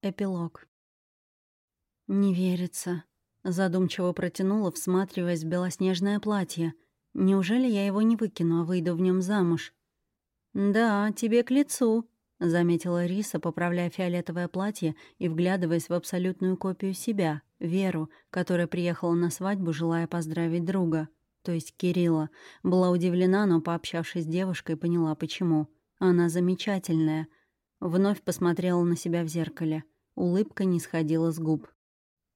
Эпилог. «Не верится», — задумчиво протянула, всматриваясь в белоснежное платье. «Неужели я его не выкину, а выйду в нем замуж?» «Да, тебе к лицу», — заметила Риса, поправляя фиолетовое платье и вглядываясь в абсолютную копию себя, Веру, которая приехала на свадьбу, желая поздравить друга, то есть Кирилла. Была удивлена, но, пообщавшись с девушкой, поняла, почему. Она замечательная — Вновь посмотрела на себя в зеркале. Улыбка не сходила с губ.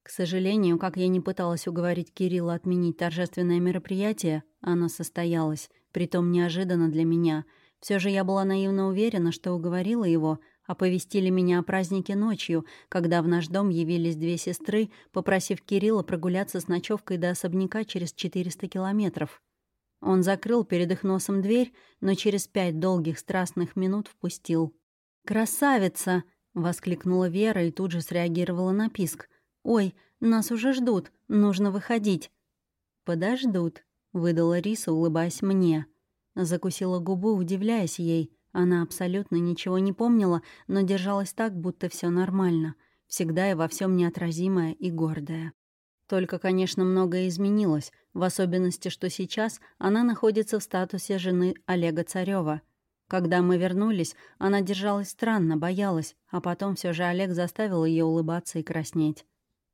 К сожалению, как я не пыталась уговорить Кирилла отменить торжественное мероприятие, оно состоялось, притом неожиданно для меня. Все же я была наивно уверена, что уговорила его, оповестили меня о празднике ночью, когда в наш дом явились две сестры, попросив Кирилла прогуляться с ночевкой до особняка через 400 километров. Он закрыл перед их носом дверь, но через пять долгих страстных минут впустил. «Красавица!» — воскликнула Вера и тут же среагировала на писк. «Ой, нас уже ждут, нужно выходить». «Подождут», — выдала Риса, улыбаясь мне. Закусила губу, удивляясь ей. Она абсолютно ничего не помнила, но держалась так, будто все нормально. Всегда и во всем неотразимая и гордая. Только, конечно, многое изменилось, в особенности, что сейчас она находится в статусе жены Олега Царева — когда мы вернулись, она держалась странно, боялась, а потом все же Олег заставил ее улыбаться и краснеть.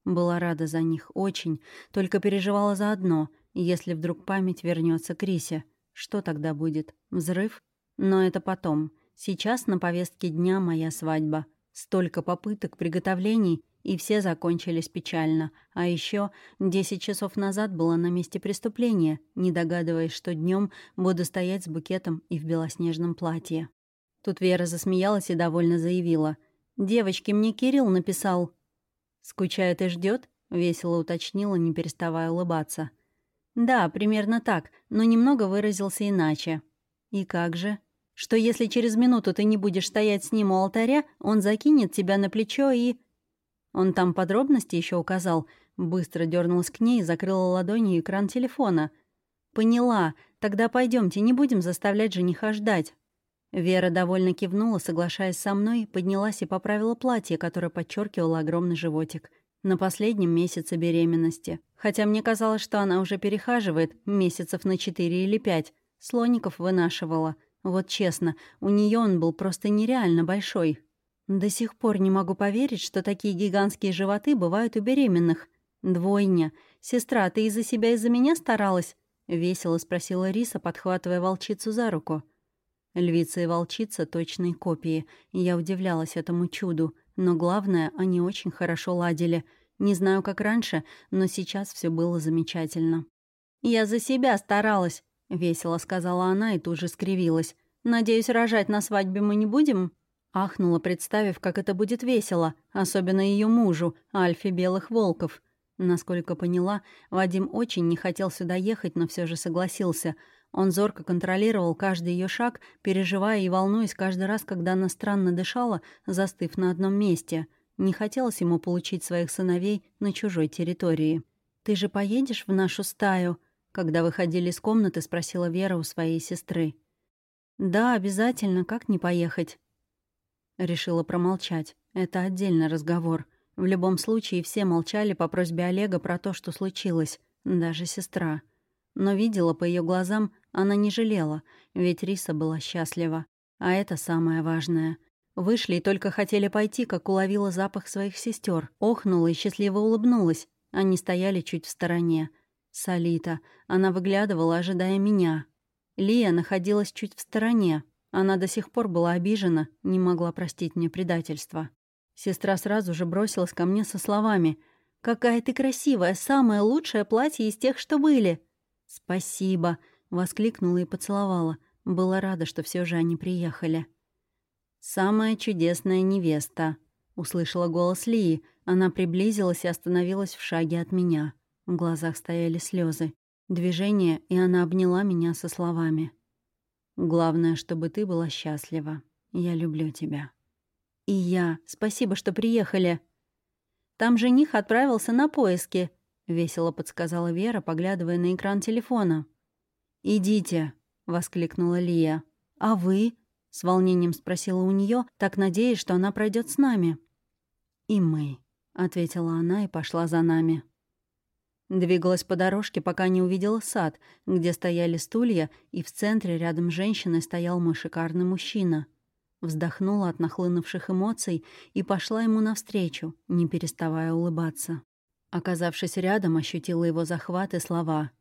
Была рада за них, очень, только переживала за одно, если вдруг память вернется к Рисе. Что тогда будет? Взрыв? Но это потом. Сейчас на повестке дня моя свадьба. Столько попыток, приготовлений, и все закончились печально. А еще 10 часов назад была на месте преступления, не догадываясь, что днем буду стоять с букетом и в белоснежном платье. Тут Вера засмеялась и довольно заявила. «Девочки, мне Кирилл написал». «Скучает и ждет? весело уточнила, не переставая улыбаться. «Да, примерно так, но немного выразился иначе». «И как же?» «Что если через минуту ты не будешь стоять с ним у алтаря, он закинет тебя на плечо и...» Он там подробности еще указал. Быстро дернулась к ней и закрыла ладонью экран телефона. «Поняла. Тогда пойдемте, не будем заставлять жениха ждать». Вера довольно кивнула, соглашаясь со мной, поднялась и поправила платье, которое подчеркивало огромный животик. На последнем месяце беременности. Хотя мне казалось, что она уже перехаживает месяцев на четыре или пять. Слоников вынашивала. Вот честно, у нее он был просто нереально большой. До сих пор не могу поверить, что такие гигантские животы бывают у беременных. Двойня. Сестра, ты из-за себя из-за меня старалась? Весело спросила Риса, подхватывая волчицу за руку. Львица и волчица — точные копии, я удивлялась этому чуду. Но главное, они очень хорошо ладили. Не знаю, как раньше, но сейчас все было замечательно. «Я за себя старалась», — весело сказала она и тут же скривилась. «Надеюсь, рожать на свадьбе мы не будем?» Ахнула, представив, как это будет весело, особенно ее мужу, Альфе Белых Волков. Насколько поняла, Вадим очень не хотел сюда ехать, но все же согласился. Он зорко контролировал каждый ее шаг, переживая и волнуясь каждый раз, когда она странно дышала, застыв на одном месте. Не хотелось ему получить своих сыновей на чужой территории. «Ты же поедешь в нашу стаю?» Когда выходили из комнаты, спросила Вера у своей сестры. «Да, обязательно, как не поехать?» Решила промолчать. Это отдельный разговор. В любом случае, все молчали по просьбе Олега про то, что случилось. Даже сестра. Но видела по ее глазам, она не жалела, ведь Риса была счастлива. А это самое важное. Вышли и только хотели пойти, как уловила запах своих сестер, охнула и счастливо улыбнулась. Они стояли чуть в стороне. Солита. Она выглядывала, ожидая меня. Лия находилась чуть в стороне, она до сих пор была обижена, не могла простить мне предательство. Сестра сразу же бросилась ко мне со словами «Какая ты красивая, самое лучшее платье из тех, что были!» «Спасибо!» — воскликнула и поцеловала. Была рада, что все же они приехали. «Самая чудесная невеста!» — услышала голос Лии. Она приблизилась и остановилась в шаге от меня. В глазах стояли слезы. Движение, и она обняла меня со словами. Главное, чтобы ты была счастлива. Я люблю тебя. И я. Спасибо, что приехали. Там жених отправился на поиски, весело подсказала Вера, поглядывая на экран телефона. Идите, воскликнула Лия. А вы? с волнением спросила у нее, так надеясь, что она пройдет с нами. «И мы», — ответила она и пошла за нами. Двигалась по дорожке, пока не увидела сад, где стояли стулья, и в центре рядом с женщиной стоял мой шикарный мужчина. Вздохнула от нахлынувших эмоций и пошла ему навстречу, не переставая улыбаться. Оказавшись рядом, ощутила его захват и слова.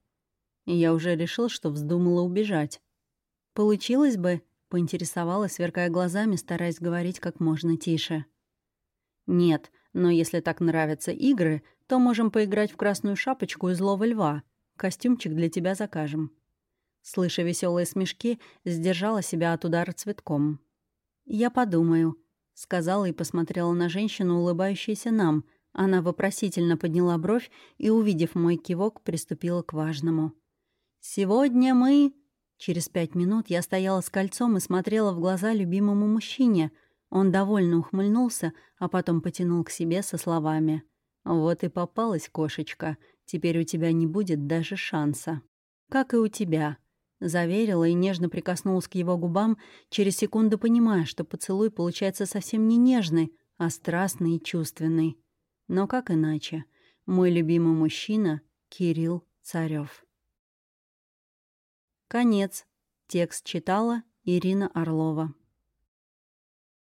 Я уже решил, что вздумала убежать. «Получилось бы?» — поинтересовалась, сверкая глазами, стараясь говорить как можно тише. «Нет, но если так нравятся игры, то можем поиграть в красную шапочку и злого льва. Костюмчик для тебя закажем». Слыша веселые смешки, сдержала себя от удара цветком. «Я подумаю», — сказала и посмотрела на женщину, улыбающуюся нам. Она вопросительно подняла бровь и, увидев мой кивок, приступила к важному. «Сегодня мы...» Через пять минут я стояла с кольцом и смотрела в глаза любимому мужчине. Он довольно ухмыльнулся, а потом потянул к себе со словами. «Вот и попалась кошечка. Теперь у тебя не будет даже шанса». «Как и у тебя», — заверила и нежно прикоснулась к его губам, через секунду понимая, что поцелуй получается совсем не нежный, а страстный и чувственный. Но как иначе? Мой любимый мужчина — Кирилл Царёв. Конец. Текст читала Ирина Орлова.